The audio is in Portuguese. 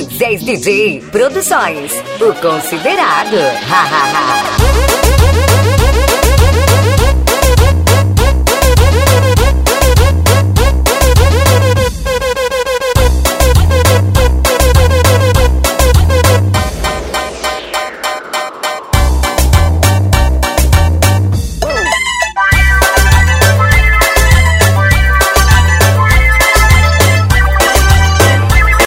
10 DJ Produções. O Considerado. Ha, ha, ha.